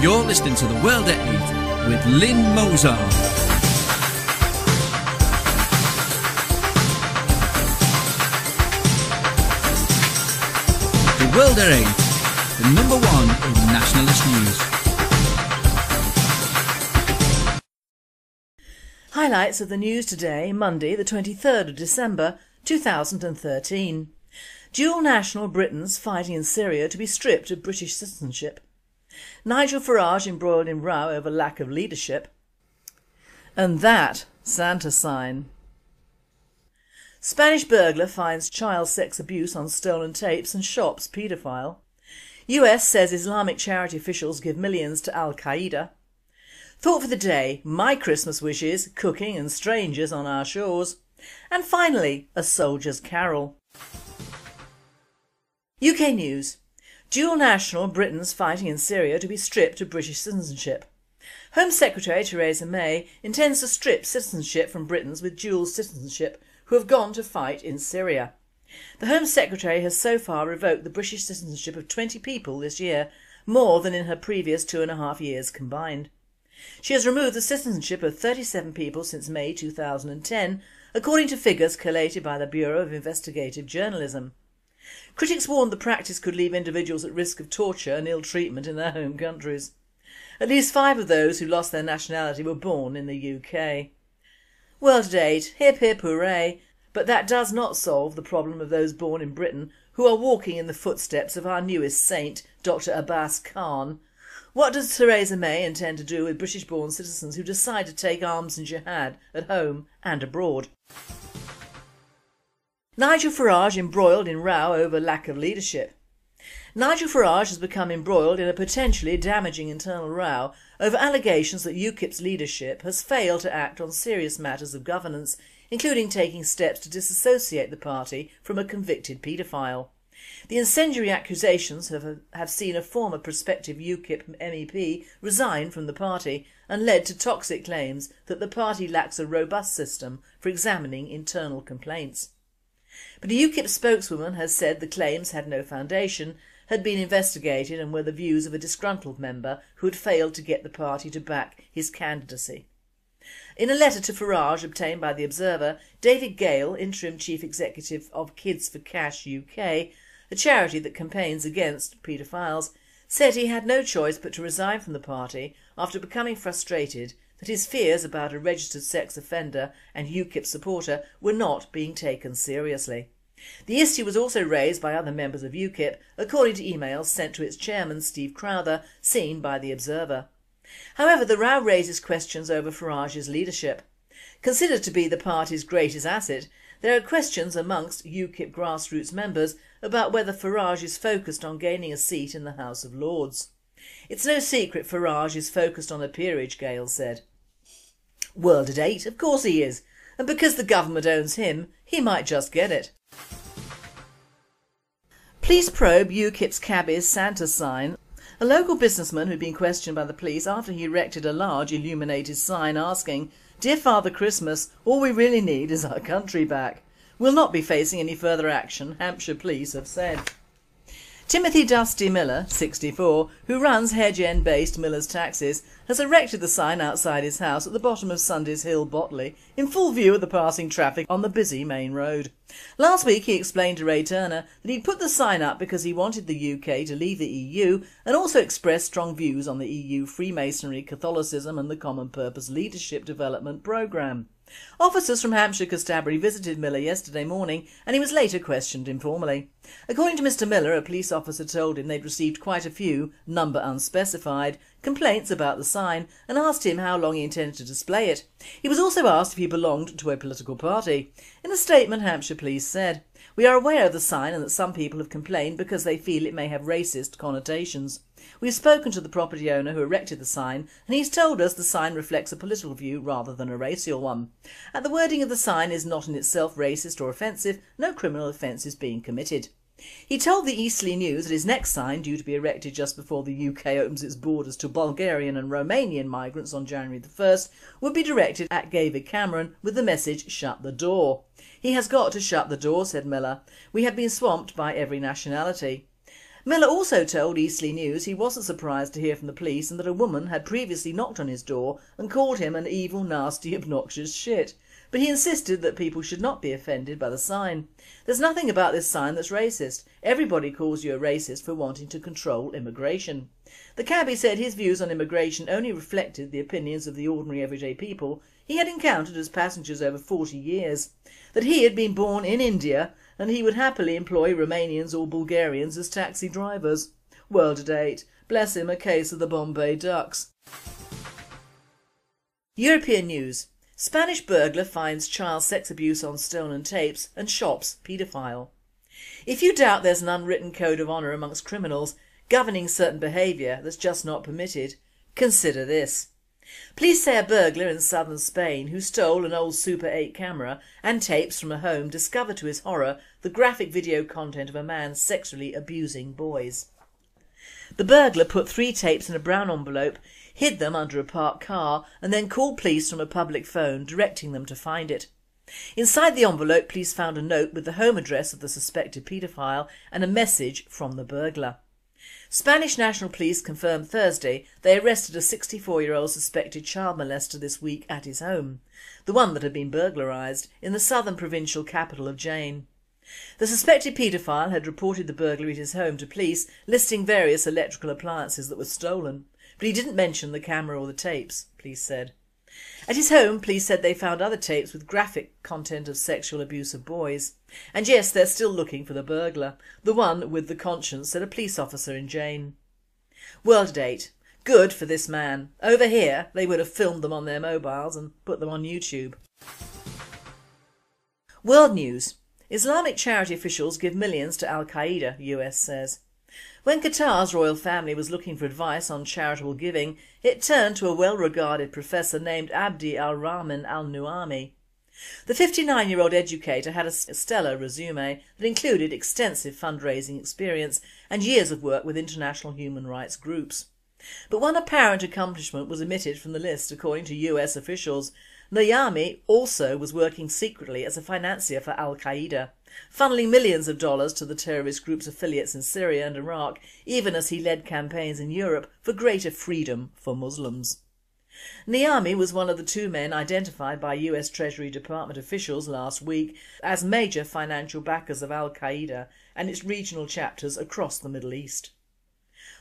You're listening to The World at 8 with Lynn Mozart. The World at 8, the number one in nationalist news. Highlights of the news today, Monday the 23rd of December 2013. Dual national Britons fighting in Syria to be stripped of British citizenship. Nigel Farage embroiled in row over lack of leadership. And that Santa sign. Spanish burglar finds child sex abuse on stolen tapes and shops paedophile. US says Islamic charity officials give millions to Al Qaeda. Thought for the day, my Christmas wishes, cooking and strangers on our shores. And finally, a soldier's carol. UK News Dual national Britons fighting in Syria to be stripped of British citizenship. Home Secretary Theresa May intends to strip citizenship from Britons with dual citizenship who have gone to fight in Syria. The Home Secretary has so far revoked the British citizenship of 20 people this year, more than in her previous two and a half years combined. She has removed the citizenship of 37 people since May 2010, according to figures collated by the Bureau of Investigative Journalism. Critics warned the practice could leave individuals at risk of torture and ill treatment in their home countries. At least five of those who lost their nationality were born in the UK. World at 8, hip hip hooray, but that does not solve the problem of those born in Britain who are walking in the footsteps of our newest saint, Dr Abbas Khan. What does Theresa May intend to do with British born citizens who decide to take arms in jihad at home and abroad? Nigel Farage embroiled in row over lack of leadership. Nigel Farage has become embroiled in a potentially damaging internal row over allegations that UKIP's leadership has failed to act on serious matters of governance, including taking steps to disassociate the party from a convicted paedophile. The incendiary accusations have, have seen a former prospective UKIP MEP resign from the party and led to toxic claims that the party lacks a robust system for examining internal complaints. But a UKIP spokeswoman has said the claims had no foundation, had been investigated and were the views of a disgruntled member who had failed to get the party to back his candidacy. In a letter to Farage obtained by The Observer, David Gale, interim chief executive of Kids for Cash UK, a charity that campaigns against paedophiles, said he had no choice but to resign from the party after becoming frustrated that his fears about a registered sex offender and UKIP supporter were not being taken seriously. The issue was also raised by other members of UKIP according to emails sent to its chairman Steve Crowther seen by The Observer. However the row raises questions over Farage's leadership. Considered to be the party's greatest asset, there are questions amongst UKIP grassroots members about whether Farage is focused on gaining a seat in the House of Lords. It's no secret Farage is focused on a peerage, Gale said. World at eight, of course he is, and because the government owns him, he might just get it. Police probe UKIP's cabbie's Santa sign. A local businessman who'd been questioned by the police after he erected a large illuminated sign asking, Dear Father Christmas, all we really need is our country back, We'll not be facing any further action, Hampshire police have said. Timothy Dusty Miller, 64, who runs Hedge End based Miller's Taxis, has erected the sign outside his house at the bottom of Sunday's Hill, Botley, in full view of the passing traffic on the busy main road. Last week he explained to Ray Turner that he'd put the sign up because he wanted the UK to leave the EU and also expressed strong views on the EU Freemasonry, Catholicism and the Common Purpose Leadership Development Programme. Officers from Hampshire Constabulary visited Miller yesterday morning and he was later questioned informally. According to Mr Miller, a police officer told him they'd received quite a few, number unspecified, complaints about the sign and asked him how long he intended to display it. He was also asked if he belonged to a political party. In a statement Hampshire Police said, We are aware of the sign and that some people have complained because they feel it may have racist connotations. We've spoken to the property owner who erected the sign and he's told us the sign reflects a political view rather than a racial one. And the wording of the sign is not in itself racist or offensive, no criminal offence is being committed. He told the Eastleigh News that his next sign, due to be erected just before the UK opens its borders to Bulgarian and Romanian migrants on January the 1st, would be directed at David Cameron with the message shut the door. He has got to shut the door, said Miller. We have been swamped by every nationality. Miller also told Eastleigh News he wasn't surprised to hear from the police and that a woman had previously knocked on his door and called him an evil nasty obnoxious shit, but he insisted that people should not be offended by the sign. There's nothing about this sign that's racist, everybody calls you a racist for wanting to control immigration. The cabbie said his views on immigration only reflected the opinions of the ordinary everyday people he had encountered as passengers over 40 years, that he had been born in India and he would happily employ Romanians or Bulgarians as taxi drivers. World at eight, bless him a case of the Bombay ducks. European news. Spanish burglar finds child sex abuse on stolen tapes and shops paedophile. If you doubt there's an unwritten code of honour amongst criminals governing certain behaviour that's just not permitted, consider this. Police say a burglar in southern Spain who stole an old Super 8 camera and tapes from a home discovered to his horror the graphic video content of a man sexually abusing boys. The burglar put three tapes in a brown envelope, hid them under a parked car and then called police from a public phone directing them to find it. Inside the envelope police found a note with the home address of the suspected paedophile and a message from the burglar. Spanish National Police confirmed Thursday they arrested a 64 year old suspected child molester this week at his home, the one that had been burglarised in the southern provincial capital of Jaén. The suspected paedophile had reported the burglary at his home to police listing various electrical appliances that were stolen, but he didn't mention the camera or the tapes, police said. At his home police said they found other tapes with graphic content of sexual abuse of boys. And yes, they're still looking for the burglar, the one with the conscience, said a police officer in Jaén. World at 8. Good for this man. Over here they would have filmed them on their mobiles and put them on YouTube. World News. Islamic charity officials give millions to Al-Qaeda, US says. When Qatar's royal family was looking for advice on charitable giving, it turned to a well-regarded professor named Abdi al-Rahman al-Nuami. The 59-year-old educator had a stellar resume that included extensive fundraising experience and years of work with international human rights groups. But one apparent accomplishment was omitted from the list according to US officials. Nuami also was working secretly as a financier for al-Qaeda funnelling millions of dollars to the terrorist group's affiliates in Syria and Iraq even as he led campaigns in Europe for greater freedom for Muslims. Nuami was one of the two men identified by US Treasury Department officials last week as major financial backers of al-Qaeda and its regional chapters across the Middle East.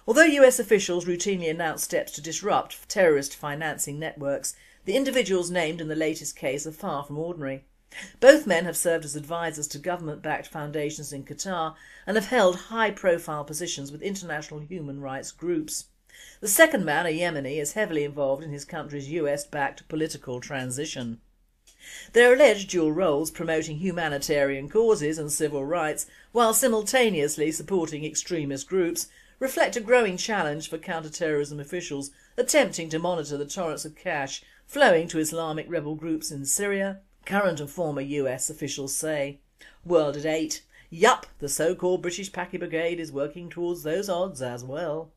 Although US officials routinely announce steps to disrupt terrorist financing networks, the individuals named in the latest case are far from ordinary. Both men have served as advisers to government-backed foundations in Qatar and have held high-profile positions with international human rights groups. The second man, a Yemeni, is heavily involved in his country's US-backed political transition. Their alleged dual roles promoting humanitarian causes and civil rights while simultaneously supporting extremist groups reflect a growing challenge for counter-terrorism officials attempting to monitor the torrents of cash flowing to Islamic rebel groups in Syria, Current and former US officials say. World at 8. Yup, the so-called British Paki Brigade is working towards those odds as well.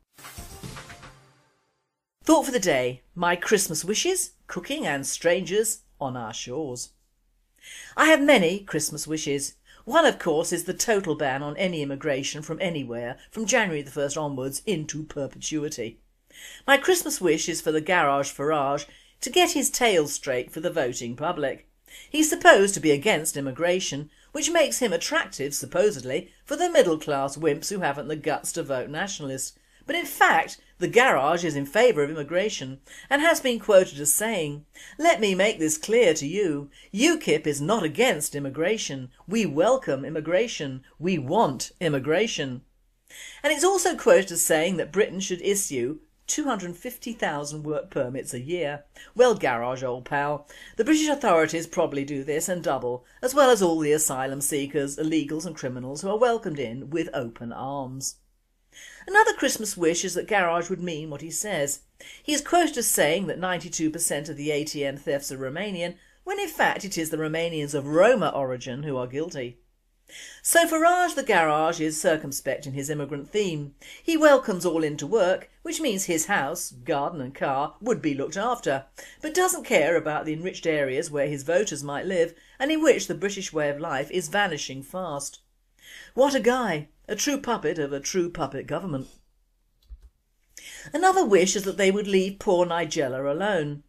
Thought for the day. My Christmas wishes, cooking and strangers on our shores. I have many Christmas wishes. One of course is the total ban on any immigration from anywhere from January the 1st onwards into perpetuity. My Christmas wish is for the Garage Farage to get his tail straight for the voting public. He's supposed to be against immigration, which makes him attractive, supposedly, for the middle class wimps who haven't the guts to vote nationalist. But in fact, the garage is in favour of immigration and has been quoted as saying, let me make this clear to you, UKIP is not against immigration, we welcome immigration, we want immigration. And it's also quoted as saying that Britain should issue 250,000 work permits a year. Well garage old pal, the British authorities probably do this and double, as well as all the asylum seekers, illegals and criminals who are welcomed in with open arms. Another Christmas wish is that Garage would mean what he says. He is quoted as saying that 92% of the ATM thefts are Romanian, when in fact it is the Romanians of Roma origin who are guilty. So Farage the Garage is circumspect in his immigrant theme. He welcomes all into work, which means his house, garden and car would be looked after, but doesn't care about the enriched areas where his voters might live and in which the British way of life is vanishing fast. What a guy, a true puppet of a true puppet government. Another wish is that they would leave poor Nigella alone.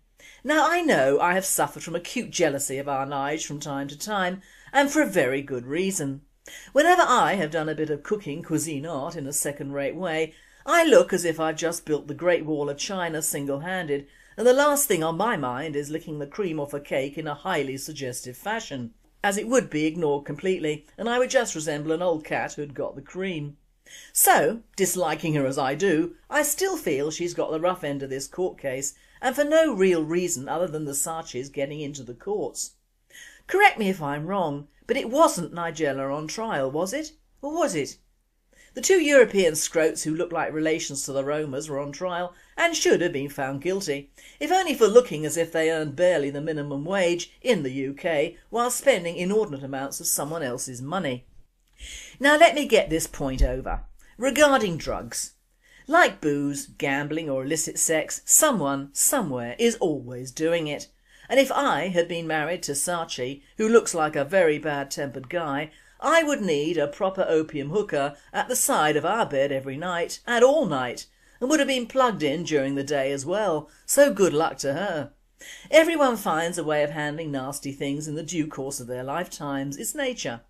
Now I know I have suffered from acute jealousy of our Nige from time to time and for a very good reason. Whenever I have done a bit of cooking cuisine art in a second rate way I look as if I've just built the Great Wall of China single handed and the last thing on my mind is licking the cream off a cake in a highly suggestive fashion, as it would be ignored completely and I would just resemble an old cat who'd got the cream. So, disliking her as I do, I still feel she's got the rough end of this court case and for no real reason other than the Saatchis getting into the courts. Correct me if I'm wrong, but it wasn't Nigella on trial, was it? Or was it? The two European scroats who look like relations to the Romas were on trial and should have been found guilty, if only for looking as if they earned barely the minimum wage in the UK while spending inordinate amounts of someone else's money. Now let me get this point over. Regarding drugs. Like booze, gambling or illicit sex, someone, somewhere is always doing it. And if I had been married to Saatchi, who looks like a very bad tempered guy, I would need a proper opium hookah at the side of our bed every night and all night and would have been plugged in during the day as well, so good luck to her. Everyone finds a way of handling nasty things in the due course of their lifetimes, it's nature.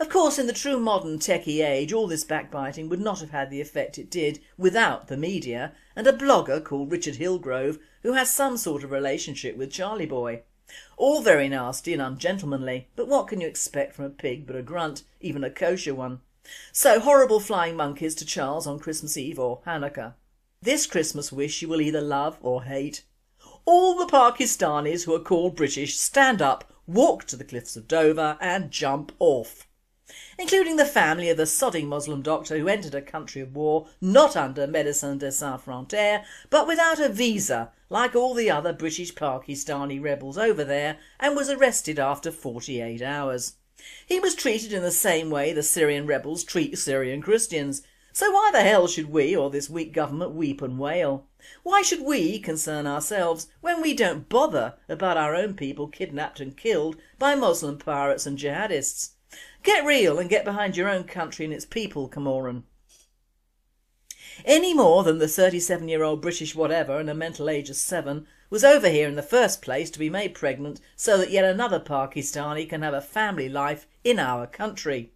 Of course in the true modern techie age all this backbiting would not have had the effect it did without the media and a blogger called Richard Hillgrove who has some sort of relationship with Charlie Boy. All very nasty and ungentlemanly but what can you expect from a pig but a grunt, even a kosher one. So horrible flying monkeys to Charles on Christmas Eve or Hanukkah. This Christmas wish you will either love or hate. All the Pakistanis who are called British stand up walk to the cliffs of Dover and jump off. Including the family of the sodding Muslim doctor who entered a country of war not under Médecins Sans Frontières but without a visa like all the other British Pakistani rebels over there and was arrested after 48 hours. He was treated in the same way the Syrian rebels treat Syrian Christians so why the hell should we or this weak government weep and wail? Why should we concern ourselves when we don't bother about our own people kidnapped and killed by Muslim pirates and jihadists? Get real and get behind your own country and its people, Cameron. Any more than the 37 year old British whatever and a mental age of 7 was over here in the first place to be made pregnant so that yet another Pakistani can have a family life in our country.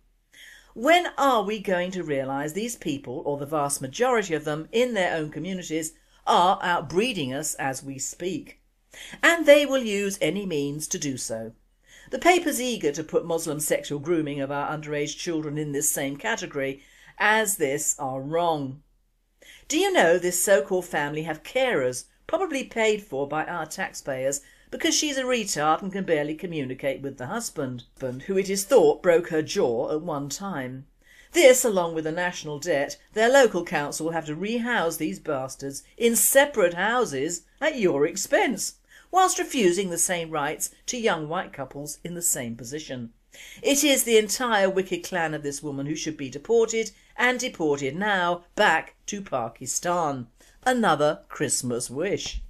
When are we going to realise these people, or the vast majority of them in their own communities, are outbreeding us as we speak? And they will use any means to do so. The paper's eager to put Muslim sexual grooming of our underage children in this same category as this are wrong. Do you know this so-called family have carers, probably paid for by our taxpayers because she's a retard and can barely communicate with the husband, who it is thought broke her jaw at one time. This, along with the national debt, their local council will have to rehouse these bastards in separate houses at your expense, whilst refusing the same rights to young white couples in the same position. It is the entire wicked clan of this woman who should be deported and deported now back to Pakistan. Another Christmas wish.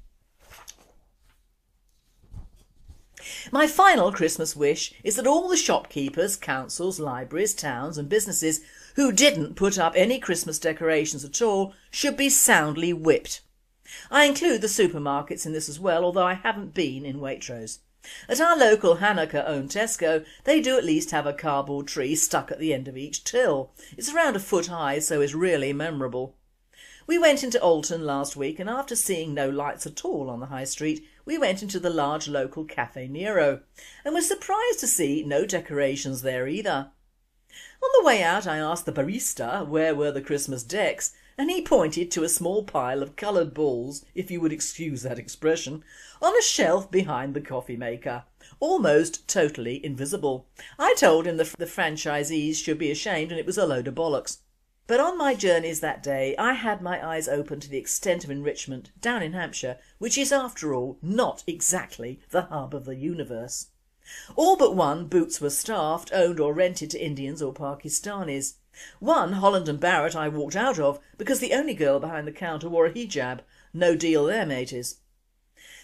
My final Christmas wish is that all the shopkeepers, councils, libraries, towns and businesses who didn't put up any Christmas decorations at all should be soundly whipped. I include the supermarkets in this as well although I haven't been in Waitrose. At our local Hanukkah owned Tesco they do at least have a cardboard tree stuck at the end of each till. It's around a foot high so it's really memorable. We went into Alton last week and after seeing no lights at all on the high street we went into the large local Cafe Nero and were surprised to see no decorations there either. On the way out I asked the barista where were the Christmas decks and he pointed to a small pile of coloured balls, if you would excuse that expression, on a shelf behind the coffee maker, almost totally invisible. I told him the, the franchisees should be ashamed and it was a load of bollocks. But on my journeys that day I had my eyes open to the extent of enrichment down in Hampshire which is after all not exactly the hub of the universe. All but one boots were staffed, owned or rented to Indians or Pakistanis. One, Holland and Barrett, I walked out of because the only girl behind the counter wore a hijab. No deal there mateys.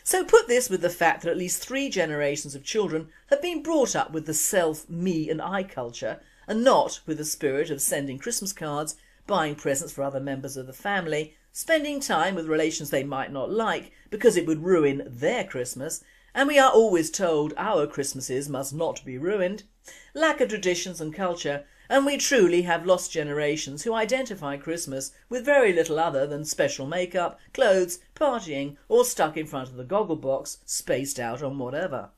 So put this with the fact that at least three generations of children have been brought up with the self, me and I culture and not with the spirit of sending Christmas cards, buying presents for other members of the family, spending time with relations they might not like because it would ruin their Christmas and we are always told our Christmases must not be ruined, lack of traditions and culture and we truly have lost generations who identify Christmas with very little other than special makeup, clothes, partying or stuck in front of the goggle box, spaced out on whatever.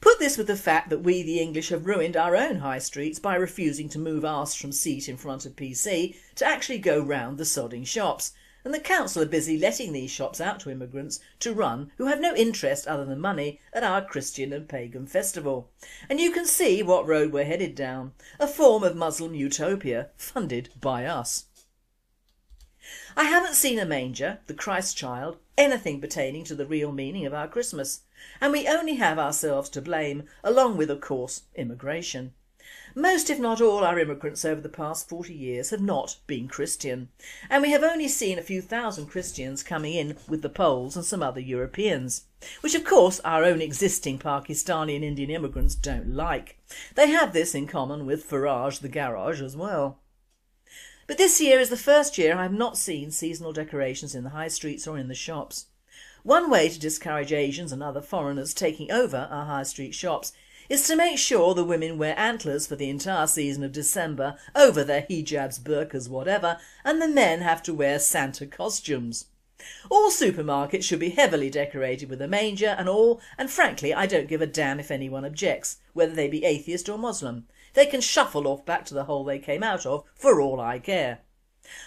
Put this with the fact that we the English have ruined our own high streets by refusing to move arse from seat in front of PC to actually go round the sodding shops and the council are busy letting these shops out to immigrants to run who have no interest other than money at our Christian and pagan festival. And you can see what road we're headed down, a form of Muslim utopia funded by us. I haven't seen a manger, the Christ child, anything pertaining to the real meaning of our Christmas and we only have ourselves to blame along with of course immigration. Most if not all our immigrants over the past 40 years have not been Christian and we have only seen a few thousand Christians coming in with the Poles and some other Europeans, which of course our own existing Pakistani and Indian immigrants don't like. They have this in common with Farage the garage as well. But this year is the first year I have not seen seasonal decorations in the high streets or in the shops. One way to discourage Asians and other foreigners taking over our high street shops is to make sure the women wear antlers for the entire season of December over their hijabs, burqas, whatever, and the men have to wear Santa costumes. All supermarkets should be heavily decorated with a manger and all and frankly I don't give a damn if anyone objects, whether they be atheist or Muslim. They can shuffle off back to the hole they came out of for all I care.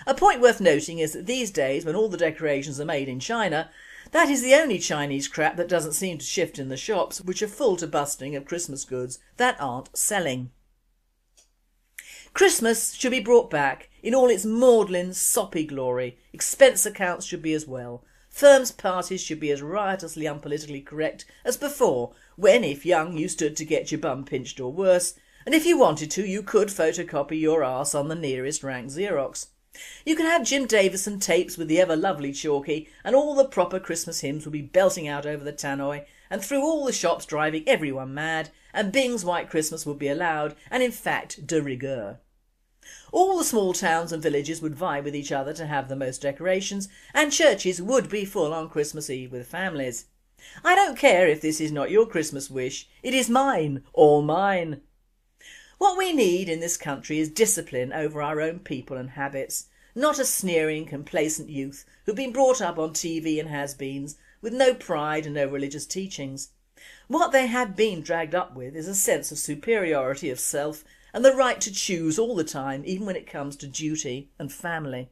A point worth noting is that these days when all the decorations are made in China that is the only Chinese crap that doesn't seem to shift in the shops which are full to busting of Christmas goods that aren't selling. Christmas should be brought back in all its maudlin, soppy glory. Expense accounts should be as well. Firms' parties should be as riotously unpolitically correct as before when, if young, you stood to get your bum pinched or worse and if you wanted to you could photocopy your arse on the nearest rank Xerox. You can have Jim Davidson tapes with the ever lovely Chalky and all the proper Christmas hymns will be belting out over the tannoy and through all the shops driving everyone mad and Bing's White Christmas would be allowed and in fact de rigueur. All the small towns and villages would vie with each other to have the most decorations and churches would be full on Christmas Eve with families. I don't care if this is not your Christmas wish, it is mine, all mine. What we need in this country is discipline over our own people and habits, not a sneering, complacent youth who've been brought up on TV and has-beens with no pride and no religious teachings. What they have been dragged up with is a sense of superiority of self and the right to choose all the time even when it comes to duty and family.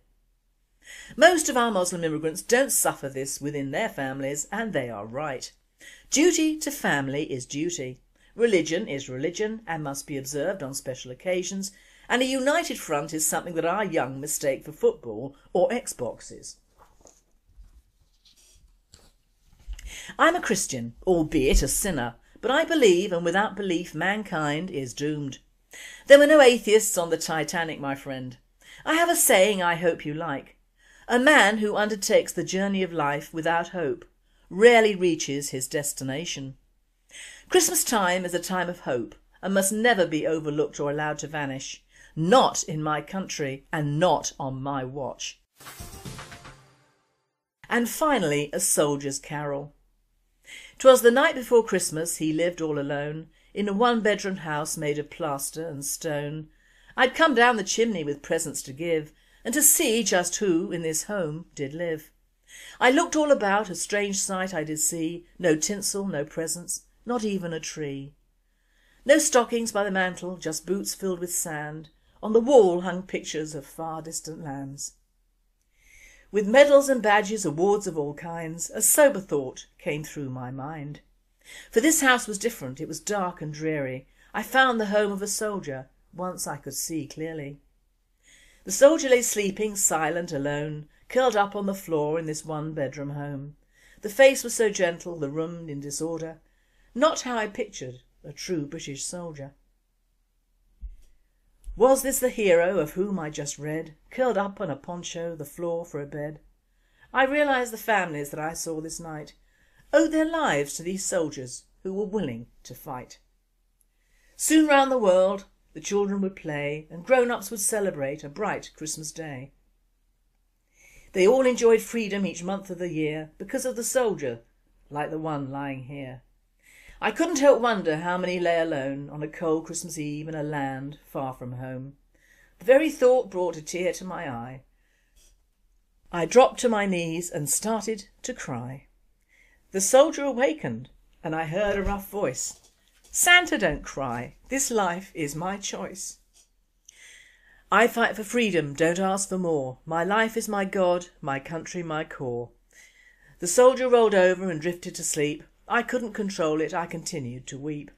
Most of our Muslim immigrants don't suffer this within their families and they are right. Duty to family is duty. Religion is religion and must be observed on special occasions and a united front is something that our young mistake for football or Xboxes. I'm a Christian, albeit a sinner, but I believe and without belief mankind is doomed. There were no atheists on the Titanic my friend. I have a saying I hope you like. A man who undertakes the journey of life without hope rarely reaches his destination. Christmas time is a time of hope and must never be overlooked or allowed to vanish. Not in my country and not on my watch. And finally a soldier's carol. 'Twas the night before Christmas he lived all alone in a one bedroom house made of plaster and stone. I'd come down the chimney with presents to give and to see just who in this home did live. I looked all about, a strange sight I did see, no tinsel, no presents, not even a tree. No stockings by the mantel, just boots filled with sand, on the wall hung pictures of far distant lands. With medals and badges, awards of all kinds, a sober thought came through my mind. For this house was different, it was dark and dreary, I found the home of a soldier, once I could see clearly. The soldier lay sleeping, silent, alone, curled up on the floor in this one bedroom home. The face was so gentle, the room in disorder, not how I pictured a true British soldier. Was this the hero of whom I just read, curled up on a poncho, the floor for a bed? I realised the families that I saw this night owed their lives to these soldiers who were willing to fight. Soon round the world the children would play and grown-ups would celebrate a bright Christmas day. They all enjoyed freedom each month of the year because of the soldier like the one lying here. I couldn't help wonder how many lay alone on a cold Christmas Eve in a land far from home. The very thought brought a tear to my eye. I dropped to my knees and started to cry. The soldier awakened and I heard a rough voice. Santa don't cry, this life is my choice. I fight for freedom, don't ask for more. My life is my God, my country my core. The soldier rolled over and drifted to sleep. I couldn't control it, I continued to weep.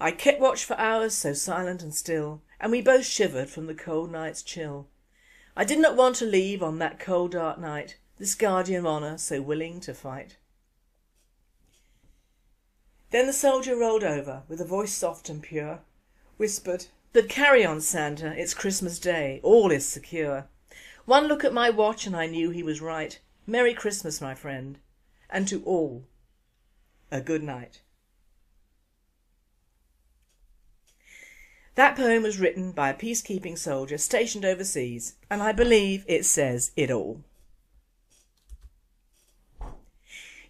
I kept watch for hours so silent and still, and we both shivered from the cold night's chill. I did not want to leave on that cold dark night, this guardian of honour so willing to fight. Then the soldier rolled over, with a voice soft and pure, whispered, but carry on, Santa, it's Christmas Day, all is secure. One look at my watch and I knew he was right. Merry Christmas, my friend, and to all a good night. That poem was written by a peacekeeping soldier stationed overseas and I believe it says it all.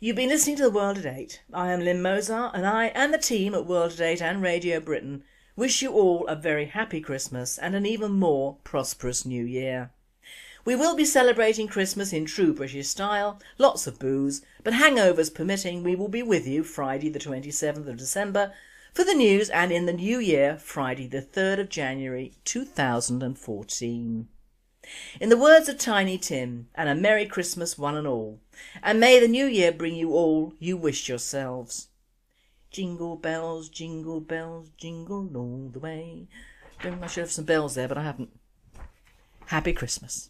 You've been listening to The World at 8. I am Lynn Mozart and I and the team at World at 8 and Radio Britain wish you all a very happy Christmas and an even more prosperous new year. We will be celebrating Christmas in true British style, lots of booze, but hangovers permitting we will be with you Friday the 27th of December for the news and in the new year Friday the 3rd of January 2014. In the words of Tiny Tim, and a Merry Christmas one and all, and may the new year bring you all you wish yourselves. Jingle bells, jingle bells, jingle all the way. I should have some bells there, but I haven't. Happy Christmas.